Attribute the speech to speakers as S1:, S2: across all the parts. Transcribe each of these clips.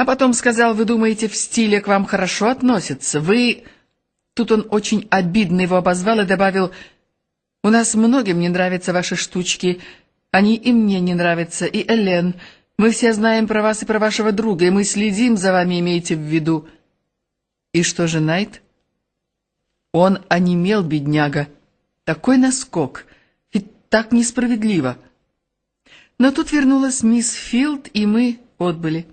S1: А потом сказал, вы думаете, в стиле к вам хорошо относятся. Вы... Тут он очень обидно его обозвал и добавил, «У нас многим не нравятся ваши штучки. Они и мне не нравятся, и Элен. Мы все знаем про вас и про вашего друга, и мы следим за вами, имейте в виду». И что же Найт? Он онемел, бедняга. Такой наскок. Ведь так несправедливо. Но тут вернулась мисс Филд, и мы отбыли.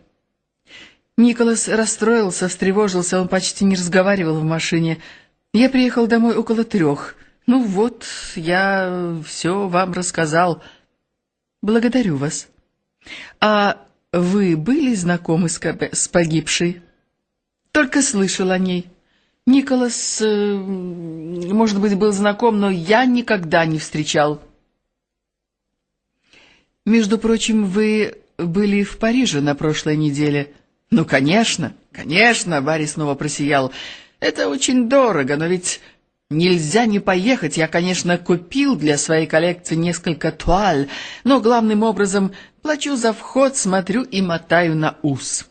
S1: Николас расстроился, встревожился, он почти не разговаривал в машине. Я приехал домой около трех. Ну вот, я все вам рассказал. Благодарю вас. А вы были знакомы с, с погибшей? Только слышал о ней. Николас, э, может быть, был знаком, но я никогда не встречал. Между прочим, вы были в Париже на прошлой неделе. Ну, конечно, конечно, Барри снова просиял. Это очень дорого, но ведь нельзя не поехать. Я, конечно, купил для своей коллекции несколько туаль, но главным образом плачу за вход, смотрю и мотаю на ус.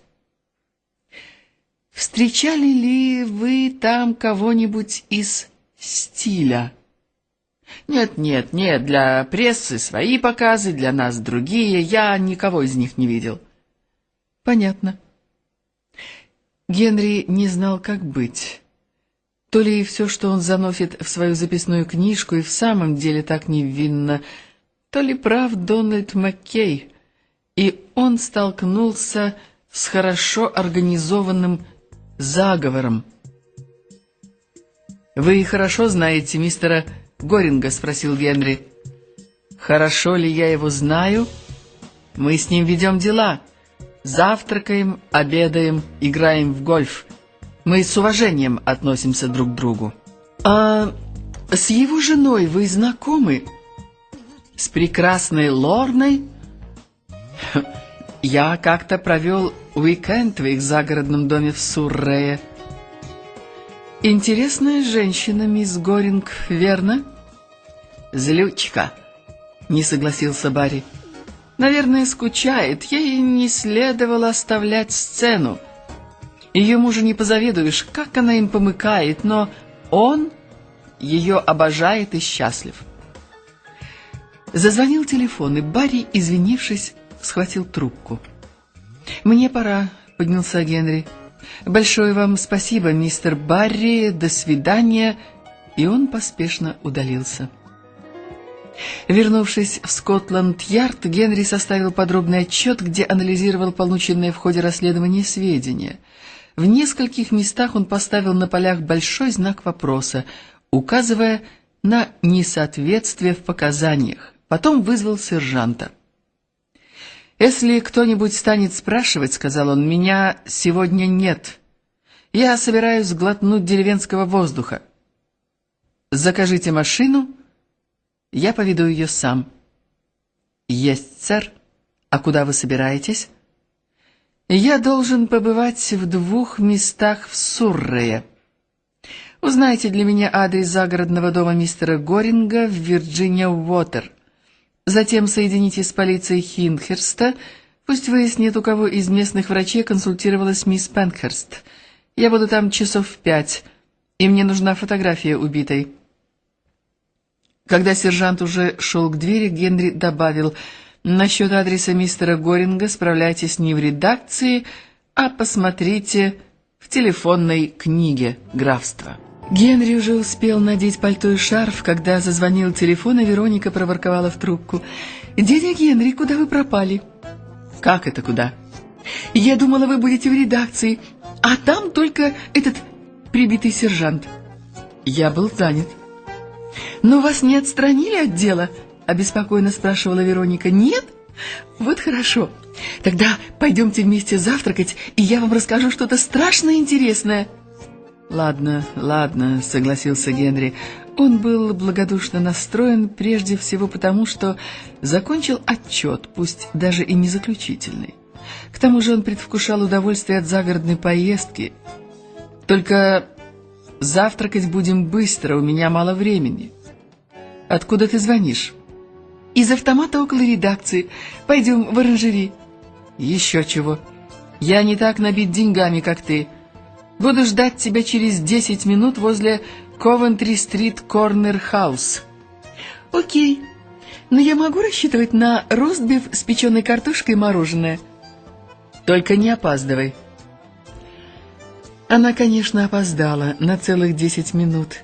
S1: Встречали ли вы там кого-нибудь из стиля? Нет, нет, нет, для прессы свои показы, для нас другие. Я никого из них не видел. Понятно. Генри не знал, как быть. То ли все, что он заносит в свою записную книжку, и в самом деле так невинно, то ли прав Дональд Маккей, и он столкнулся с хорошо организованным заговором. «Вы хорошо знаете мистера Горинга?» — спросил Генри. «Хорошо ли я его знаю? Мы с ним ведем дела». Завтракаем, обедаем, играем в гольф. Мы с уважением относимся друг к другу. А с его женой вы знакомы? С прекрасной Лорной? Я как-то провел уикенд в их загородном доме в Суррее. Интересная женщина, мисс Горинг, верно? Злючка, не согласился Барри. Наверное, скучает. Ей не следовало оставлять сцену. Ее мужу не позавидуешь, как она им помыкает, но он ее обожает и счастлив. Зазвонил телефон, и Барри, извинившись, схватил трубку. «Мне пора», — поднялся Генри. «Большое вам спасибо, мистер Барри, до свидания», и он поспешно удалился. Вернувшись в Скотланд-Ярд, Генри составил подробный отчет, где анализировал полученные в ходе расследования сведения. В нескольких местах он поставил на полях большой знак вопроса, указывая на несоответствие в показаниях. Потом вызвал сержанта. «Если кто-нибудь станет спрашивать, — сказал он, — меня сегодня нет. Я собираюсь глотнуть деревенского воздуха. Закажите машину — я поведу ее сам. Есть, сэр. А куда вы собираетесь? Я должен побывать в двух местах в Суррее. Узнайте для меня адрес загородного дома мистера Горинга в Вирджиния-Уотер. Затем соедините с полицией Хинхерста. Пусть выяснит, у кого из местных врачей консультировалась мисс Пенхерст. Я буду там часов в пять, и мне нужна фотография убитой. Когда сержант уже шел к двери, Генри добавил, «Насчет адреса мистера Горинга справляйтесь не в редакции, а посмотрите в телефонной книге графства». Генри уже успел надеть пальто и шарф, когда зазвонил телефон, и Вероника проворковала в трубку. «Дядя Генри, куда вы пропали?» «Как это куда?» «Я думала, вы будете в редакции, а там только этот прибитый сержант». «Я был занят». «Но вас не отстранили от дела?» — обеспокоенно спрашивала Вероника. «Нет? Вот хорошо. Тогда пойдемте вместе завтракать, и я вам расскажу что-то страшно интересное». «Ладно, ладно», — согласился Генри. Он был благодушно настроен прежде всего потому, что закончил отчет, пусть даже и не заключительный. К тому же он предвкушал удовольствие от загородной поездки. «Только завтракать будем быстро, у меня мало времени». «Откуда ты звонишь?» «Из автомата около редакции. Пойдем в оранжери». «Еще чего». Я не так набит деньгами, как ты. Буду ждать тебя через десять минут возле Ковентри-стрит Корнер Хаус.
S2: Окей. Но я могу рассчитывать на ростбиф с печеной картошкой и мороженое?
S1: Только не опаздывай. Она, конечно, опоздала на целых десять минут.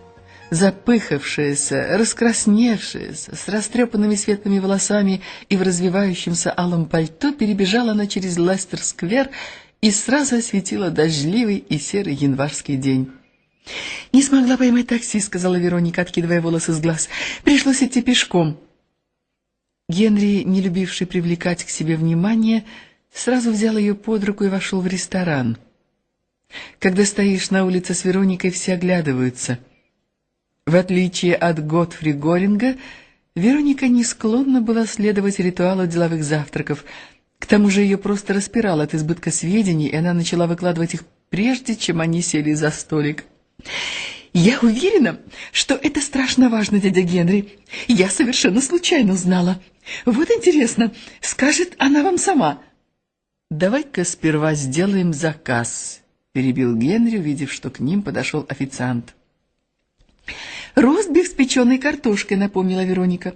S1: Запыхавшаяся, раскрасневшаяся, с растрепанными светлыми волосами и в развивающемся алом пальто, перебежала она через Лестер-сквер и сразу осветила дождливый и серый январский день.
S2: «Не смогла поймать такси», — сказала Вероника, откидывая волосы с глаз. «Пришлось идти пешком».
S1: Генри, не любивший привлекать к себе внимание, сразу взял ее под руку и вошел в ресторан. Когда стоишь на улице с Вероникой, все оглядываются. В отличие от Готфри Горинга, Вероника не склонна была следовать ритуалу деловых завтраков. К тому же ее просто распирало от избытка сведений, и она начала выкладывать их прежде, чем они сели за столик.
S2: «Я уверена, что это страшно важно, дядя Генри. Я совершенно случайно узнала. Вот интересно, скажет она вам сама?»
S1: «Давай-ка сперва сделаем заказ», — перебил Генри, увидев, что к ним подошел официант.
S2: «Ростбиф с печеной картошкой», — напомнила Вероника.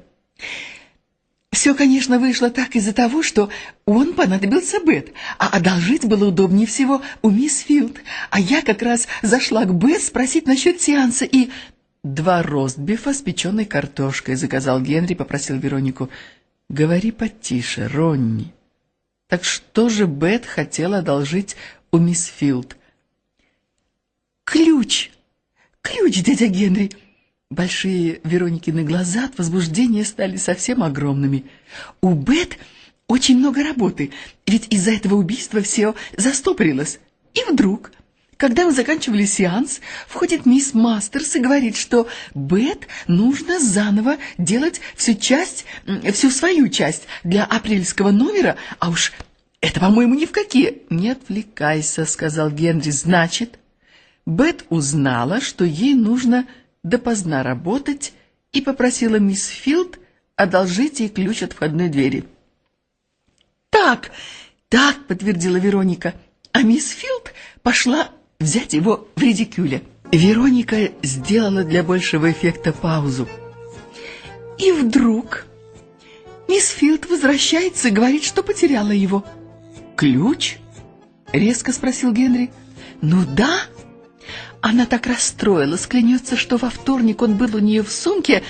S2: Все, конечно, вышло так из-за того, что он понадобился Бет, а одолжить было удобнее всего у мисс Филд. А я как раз зашла к Бет спросить насчет сеанса и...
S1: «Два ростбифа с печеной картошкой», — заказал Генри, попросил Веронику. «Говори потише, Ронни». «Так что же Бет хотела одолжить у мисс Филд?»
S2: «Ключ! Ключ, дядя Генри!» Большие Вероникины глаза от возбуждения стали совсем огромными. «У Бет очень много работы, ведь из-за этого убийства все застопорилось. И вдруг, когда мы заканчивали сеанс, входит мисс Мастерс и говорит, что Бет нужно заново делать всю часть, всю свою часть для апрельского номера, а уж это, по-моему, ни в какие.
S1: «Не отвлекайся», — сказал Генри. «Значит, Бет узнала, что ей нужно допоздна работать и попросила мисс Филд одолжить ей ключ от входной двери.
S2: «Так, так», — подтвердила Вероника, а мисс Филд пошла взять его в редикюле.
S1: Вероника сделала для большего эффекта паузу.
S2: И вдруг мисс Филд возвращается и говорит, что потеряла его.
S1: «Ключ?» — резко спросил Генри.
S2: «Ну да», она так расстроилась, клянется, что во вторник он был у нее в сумке.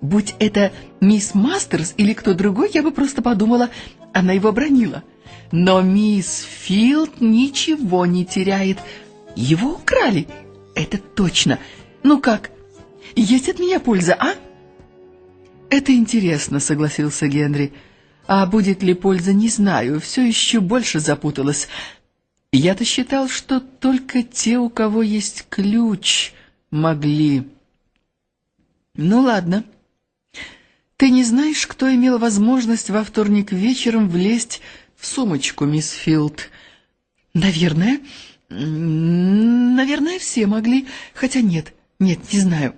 S2: Будь это мисс Мастерс или кто другой, я бы просто подумала, она его бронила. Но мисс Филд ничего не теряет. Его украли, это точно. Ну как, есть от меня польза, а?
S1: Это интересно, согласился Генри. А будет ли польза, не знаю, все еще больше запуталась. Я-то считал, что только те, у кого есть ключ, могли. Ну ладно. Ты не знаешь, кто имел возможность во вторник вечером влезть в сумочку, мисс Филд?
S2: Наверное. Наверное, все могли. Хотя нет, нет, не знаю.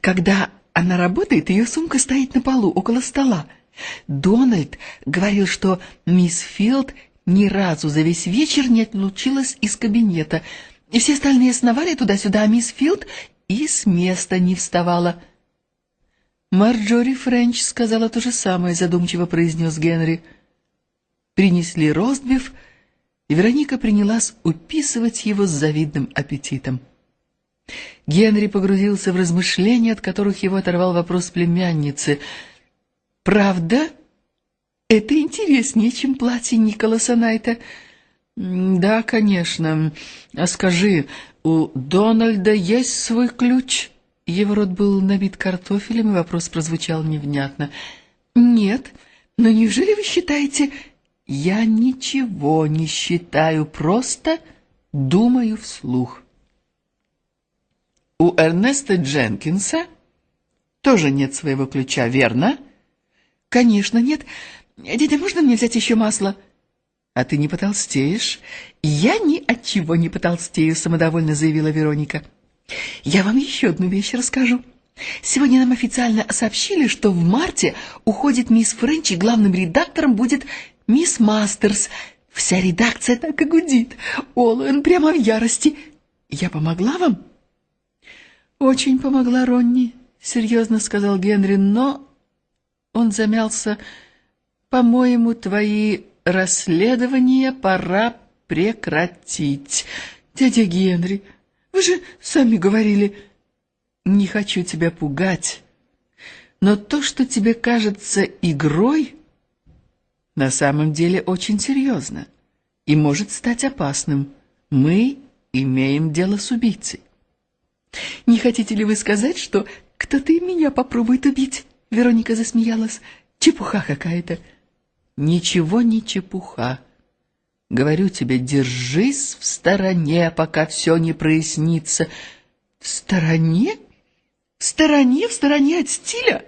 S2: Когда она работает, ее сумка стоит на полу, около стола. Дональд говорил, что мисс Филд ни разу за весь вечер не отлучилась из кабинета, и все остальные сновали туда-сюда, а мисс Филд и с места не вставала.
S1: Марджори Френч сказала то же самое, задумчиво произнес Генри. Принесли ростбиф, и Вероника принялась уписывать его с завидным аппетитом. Генри погрузился в размышления, от которых его оторвал вопрос племянницы. «Правда?»
S2: Это интереснее, чем платье Николаса Найта.
S1: Да, конечно. А скажи, у Дональда есть свой ключ? Его рот был набит картофелем, и вопрос прозвучал невнятно.
S2: Нет, но неужели вы считаете...
S1: Я ничего не считаю, просто думаю вслух. У Эрнеста Дженкинса тоже нет своего ключа, верно?
S2: Конечно, нет. «Дядя, можно мне взять еще масло?»
S1: «А ты не потолстеешь?»
S2: «Я ни от чего не потолстею», — самодовольно заявила Вероника. «Я вам еще одну вещь расскажу. Сегодня нам официально сообщили, что в марте уходит мисс Френч, и главным редактором будет мисс Мастерс. Вся редакция так и гудит. Олуэн прямо в ярости. Я помогла вам?
S1: Очень помогла Ронни, серьезно сказал Генри, но он замялся. По-моему, твои расследования пора прекратить. Дядя Генри, вы же сами говорили, не хочу тебя пугать, но то, что тебе кажется игрой, на самом деле очень серьезно и может стать опасным. Мы имеем дело с убийцей.
S2: Не хотите ли вы сказать, что кто-то и меня попробует убить? Вероника засмеялась. Чепуха какая-то.
S1: Ничего не чепуха. Говорю тебе, держись в стороне, пока все не прояснится.
S2: В стороне? В стороне? В стороне от стиля?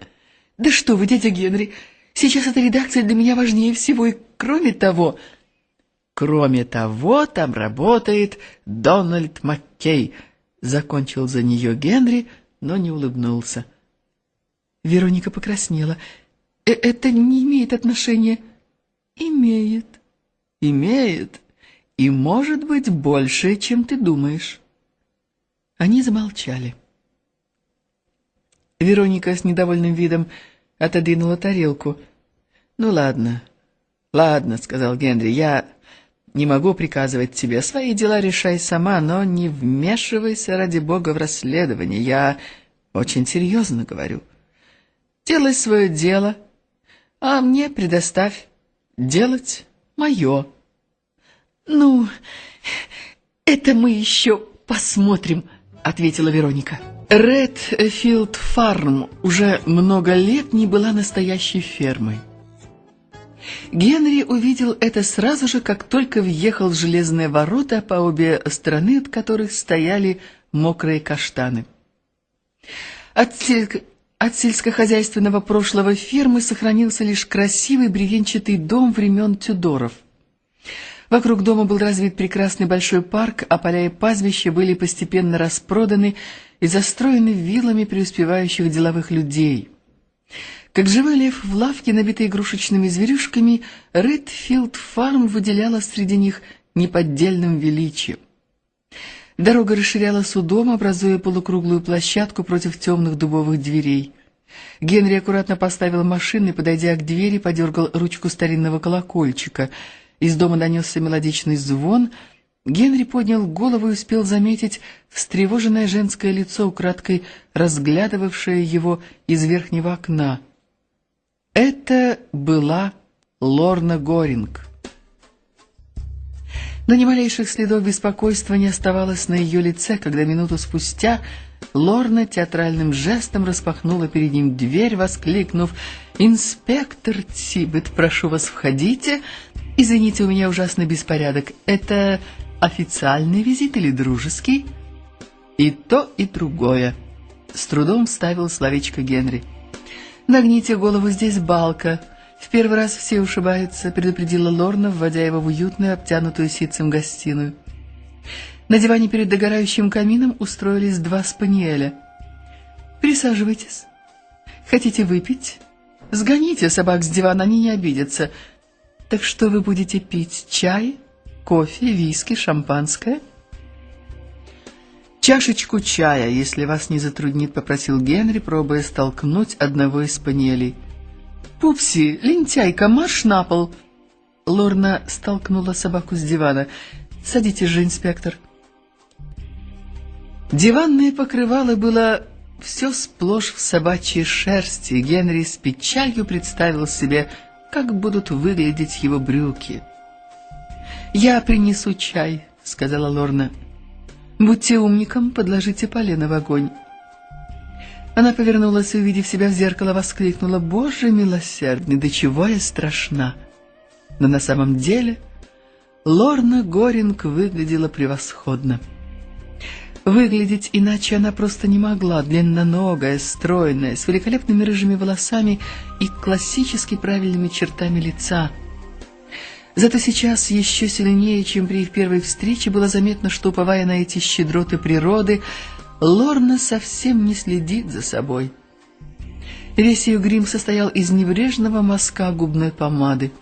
S2: Да что вы, дядя Генри, сейчас эта редакция для меня важнее всего, и кроме того...
S1: Кроме того, там работает Дональд Маккей. Закончил за нее Генри, но не улыбнулся.
S2: Вероника покраснела. «Э «Это не имеет отношения».
S1: «Имеет. Имеет. И может быть больше, чем ты думаешь». Они замолчали. Вероника с недовольным видом отодвинула тарелку. «Ну ладно, ладно», — сказал Генри, — «я не могу приказывать тебе. Свои дела решай сама, но не вмешивайся, ради бога, в расследование. Я очень серьезно говорю. Делай свое дело, а мне предоставь делать мое».
S2: «Ну, это мы еще посмотрим», — ответила Вероника.
S1: Редфилд Фарм уже много лет не была настоящей фермой. Генри увидел это сразу же, как только въехал в железные ворота, по обе стороны от которых стояли мокрые каштаны. От. От сельскохозяйственного прошлого фермы сохранился лишь красивый бревенчатый дом времен Тюдоров. Вокруг дома был развит прекрасный большой парк, а поля и пастбища были постепенно распроданы и застроены виллами преуспевающих деловых людей. Как живой лев в лавке, набитой игрушечными зверюшками, Редфилд Фарм выделяла среди них неподдельным величием. Дорога расширялась у дома, образуя полукруглую площадку против темных дубовых дверей. Генри аккуратно поставил машину и, подойдя к двери, подергал ручку старинного колокольчика. Из дома донесся мелодичный звон — Генри поднял голову и успел заметить встревоженное женское лицо, украдкой разглядывавшее его из верхнего окна. Это была Лорна Горинг. Но ни малейших следов беспокойства не оставалось на ее лице, когда минуту спустя Лорна театральным жестом распахнула перед ним дверь, воскликнув «Инспектор Тибет, прошу вас, входите. Извините, у меня ужасный беспорядок. Это официальный визит или дружеский? И то, и другое. С трудом ставил словечко Генри. «Нагните голову, здесь балка. В первый раз все ушибаются», — предупредила Лорна, вводя его в уютную, обтянутую ситцем гостиную. На диване перед догорающим камином устроились два спаниеля. «Присаживайтесь. Хотите выпить? Сгоните собак с дивана, они не обидятся. Так что вы будете пить, чай?» кофе, виски, шампанское? «Чашечку чая, если вас не затруднит», — попросил Генри, пробуя столкнуть одного из панелей. «Пупси, лентяйка, марш на пол!» Лорна столкнула собаку с дивана. «Садитесь же, инспектор». Диванное покрывало было все сплошь в собачьей шерсти. Генри с печалью представил себе, как будут выглядеть его брюки. «Я принесу чай», — сказала Лорна. «Будьте умником, подложите полено в огонь». Она повернулась и, увидев себя в зеркало, воскликнула «Боже милосердный, до чего я страшна!» Но на самом деле Лорна Горинг выглядела превосходно. Выглядеть иначе она просто не могла, длинноногая, стройная, с великолепными рыжими волосами и классически правильными чертами лица — Зато сейчас еще сильнее, чем при их первой встрече, было заметно, что, уповая на эти щедроты природы, Лорна совсем не следит за собой. Весь ее грим состоял из небрежного мазка губной помады.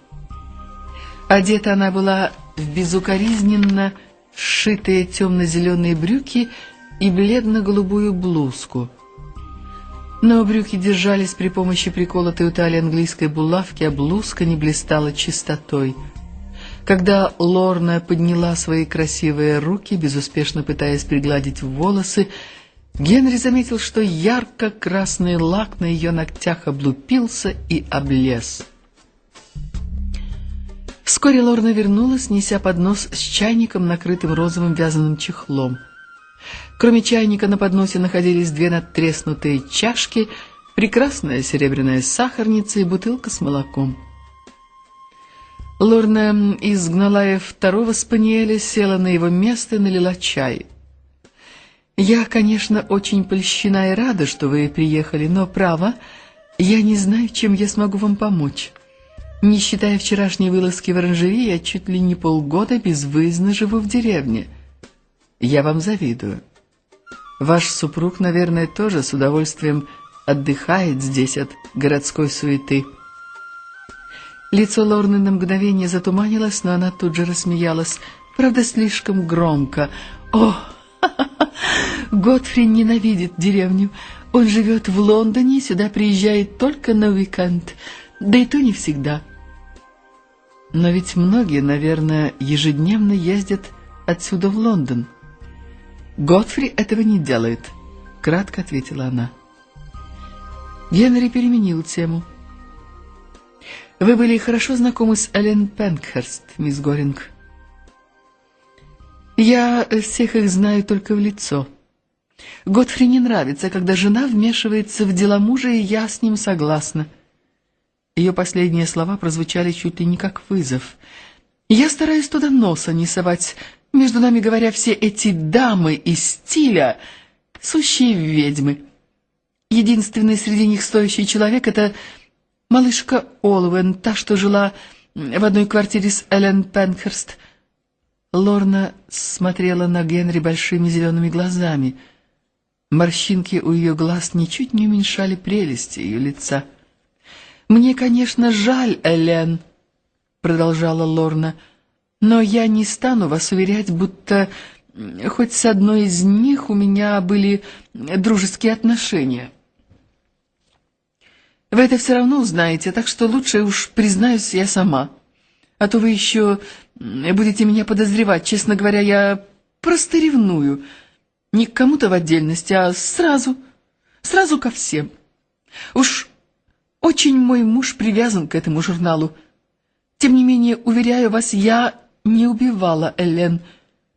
S1: Одета она была в безукоризненно сшитые темно-зеленые брюки и бледно-голубую блузку. Но брюки держались при помощи приколотой у талии английской булавки, а блузка не блистала чистотой. Когда Лорна подняла свои красивые руки, безуспешно пытаясь пригладить волосы, Генри заметил, что ярко-красный лак на ее ногтях облупился и облез. Вскоре Лорна вернулась, неся поднос с чайником, накрытым розовым вязаным чехлом. Кроме чайника на подносе находились две надтреснутые чашки, прекрасная серебряная сахарница и бутылка с молоком. Лорна изгнала второго спаниеля, села на его место и налила чай. «Я, конечно, очень польщена и рада, что вы приехали, но, право, я не знаю, чем я смогу вам помочь». Не считая вчерашней вылазки в оранжерее, я чуть ли не полгода безвыездно живу в деревне. Я вам завидую. Ваш супруг, наверное, тоже с удовольствием отдыхает здесь от городской суеты. Лицо Лорны на мгновение затуманилось, но она тут же рассмеялась, правда, слишком громко. «О, Готфри ненавидит деревню. Он живет в Лондоне, сюда приезжает только на уикенд, да и то не всегда». Но ведь многие, наверное, ежедневно ездят отсюда в Лондон. Готфри этого не делает, кратко ответила она. Генри переменил тему. Вы были хорошо знакомы с Эллен Пенкхерст, мисс Горинг. Я всех их знаю только в лицо. Готфри не нравится, когда жена вмешивается в дела мужа, и я с ним согласна. Ее последние слова прозвучали чуть ли не как вызов. «Я стараюсь туда носа не совать. Между нами говоря, все эти дамы из стиля — сущие ведьмы. Единственный среди них стоящий человек — это малышка Олвен, та, что жила в одной квартире с Эллен Пенхерст». Лорна смотрела на Генри большими зелеными глазами. Морщинки у ее глаз ничуть не уменьшали прелести ее лица. «Мне, конечно, жаль, Элен», — продолжала Лорна, — «но я не стану вас уверять, будто хоть с одной из них у меня были дружеские отношения». Вы это все равно узнаете, так что лучше уж признаюсь я сама. А то вы еще будете меня подозревать. Честно говоря, я просто ревную. Не к кому-то в отдельности, а сразу, сразу ко всем. Уж очень мой муж привязан к этому журналу. Тем не менее, уверяю вас, я не убивала Элен.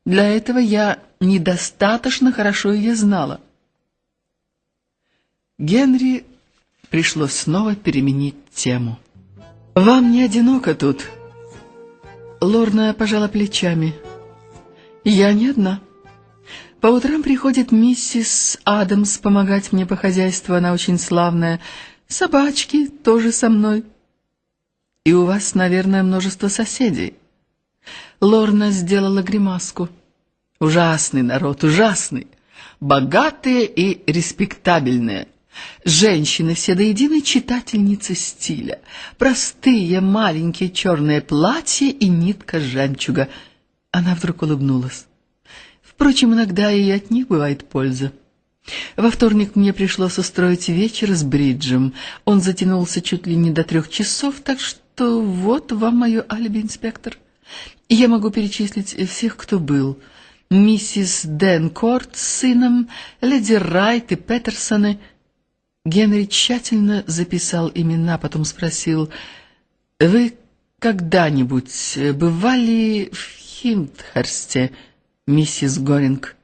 S1: Для этого я недостаточно хорошо ее знала. Генри пришлось снова переменить тему. «Вам не одиноко тут?» Лорна пожала плечами. «Я не одна. По утрам приходит миссис Адамс помогать мне по хозяйству, она очень славная, Собачки тоже со мной. И у вас, наверное, множество соседей. Лорна сделала гримаску. Ужасный народ, ужасный. Богатые и респектабельные. Женщины все до единой читательницы стиля. Простые маленькие черные платья и нитка жемчуга. Она вдруг улыбнулась. Впрочем, иногда и от них бывает польза. Во вторник мне пришлось устроить вечер с Бриджем. Он затянулся чуть ли не до трех часов, так что вот вам мое алиби, инспектор. Я могу перечислить всех, кто был. Миссис Денкорт с сыном, леди Райт и Петерсоны. Генри тщательно записал имена, потом спросил, «Вы когда-нибудь бывали в Хиндхерсте, миссис Горинг?»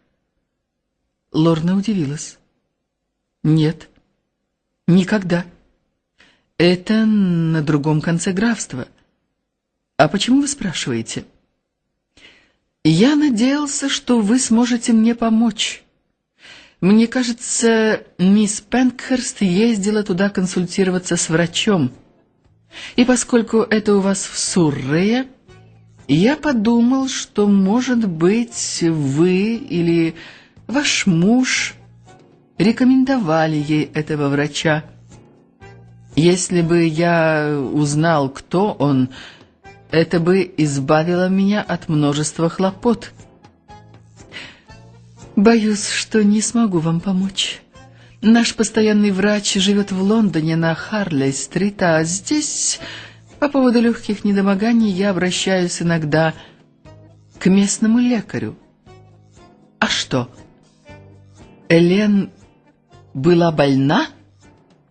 S1: Лорна удивилась. «Нет, никогда. Это на другом конце графства. А почему вы спрашиваете?» «Я надеялся, что вы сможете мне помочь. Мне кажется, мисс Пенкхерст ездила туда консультироваться с врачом. И поскольку это у вас в Суррее, я подумал, что, может быть, вы или Ваш муж рекомендовали ей этого врача. Если бы я узнал, кто он, Это бы избавило меня от множества хлопот.
S2: Боюсь, что не смогу вам помочь. Наш постоянный врач живет в Лондоне на Харлей-стрит, а здесь по поводу легких недомоганий я обращаюсь иногда к местному лекарю.
S1: А что? Элен была больна? —